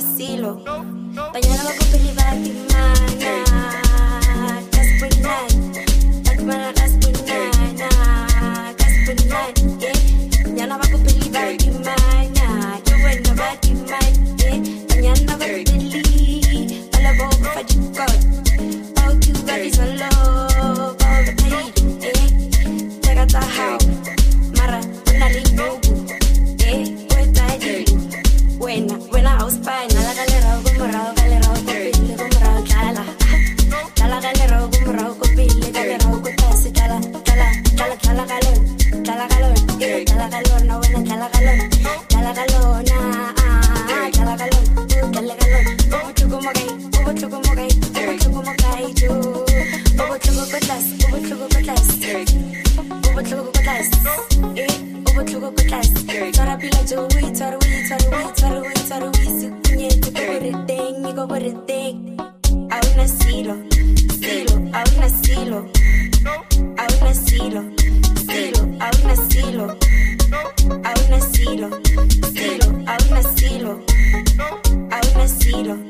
vacilo. Mañana voy con Pili a un.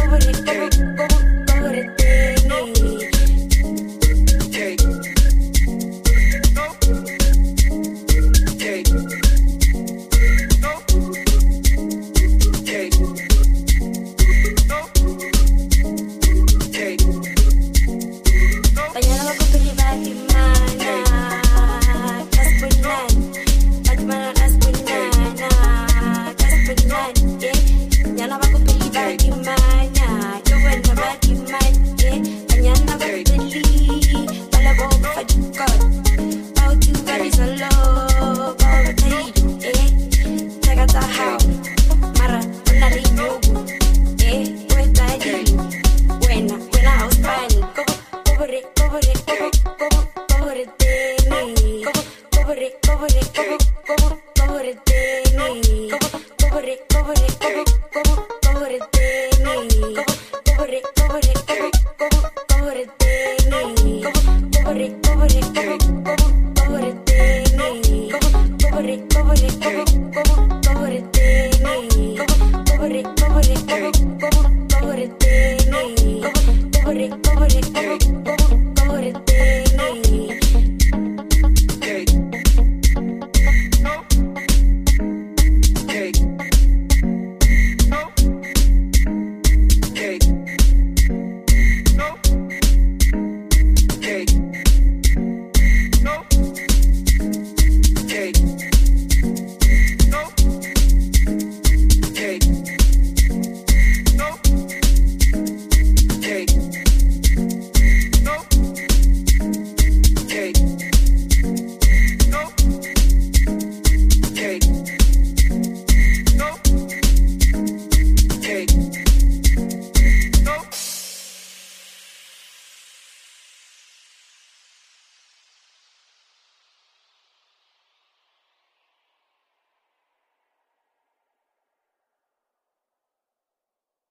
Hey.